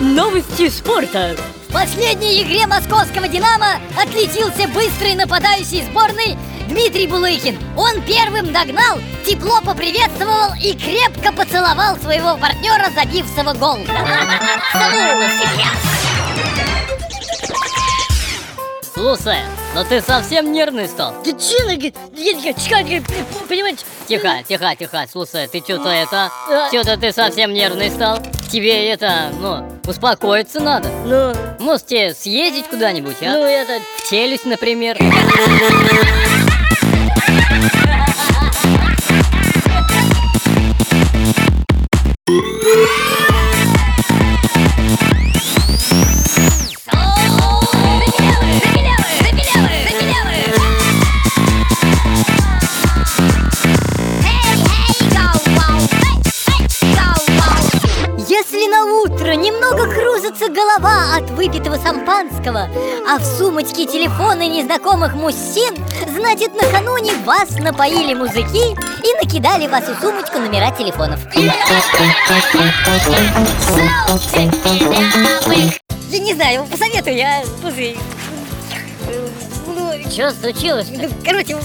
Новости спорта. В последней игре московского «Динамо» отличился быстрый нападающий сборной Дмитрий Булыхин. Он первым догнал, тепло поприветствовал и крепко поцеловал своего партнера, забившего гол. Слушай, но ты совсем нервный стал. Да че, ну, понимаете? Тихо, тихо, тихо. Слушай, ты что-то это... Что-то ты совсем нервный стал. Тебе это, ну, успокоиться надо. Ну, Может тебе съездить куда-нибудь, а? ну это... В челюсть, например. Утро немного кружится голова от выпитого шампанского, а в сумочке телефоны незнакомых мужчин, значит накануне вас напоили мужики и накидали в вашу сумочку номера телефонов. Я не знаю, посоветую, я... Слушай, ну, Что случилось? ну, короче,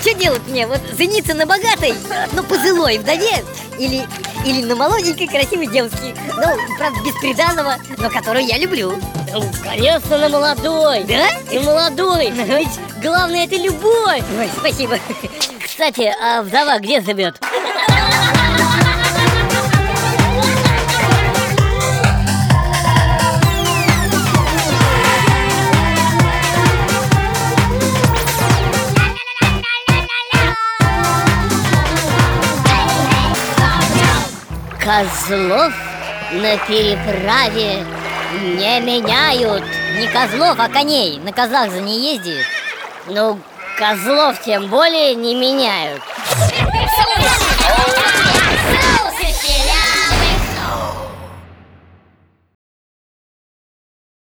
что делать мне? Вот жениться на богатой, но пожилой вдове или, или на молоденькой красивой девушке, ну, правда, без приданного, но которую я люблю. Ну, конечно, на молодой. Да? Ты молодой. Ведь главное это любовь. Ой, спасибо. Кстати, а вдова где живет? Козлов на переправе не меняют. Не козлов, а коней. На козлах за не ездят Ну, козлов тем более не меняют. Соусы,